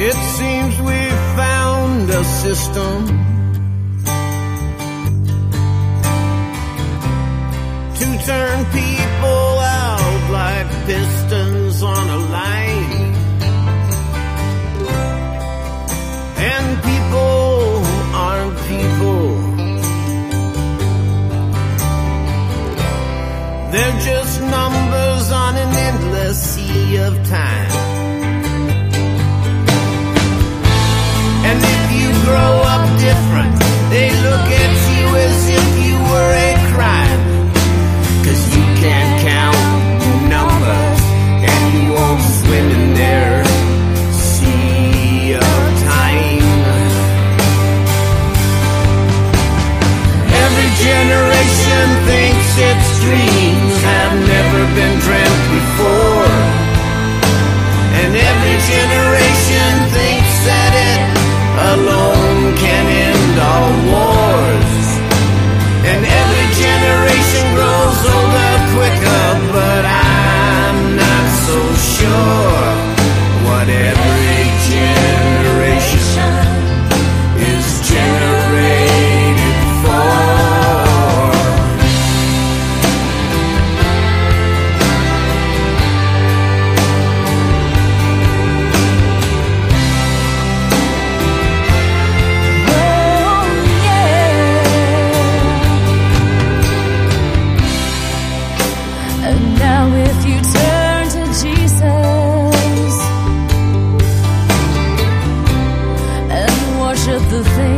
It seems we found a system to turn people out like pistons on a line. And people aren't people. They're just numbers on an endless sea of time. the thing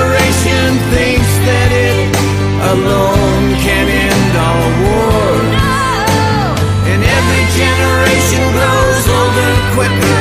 quickly.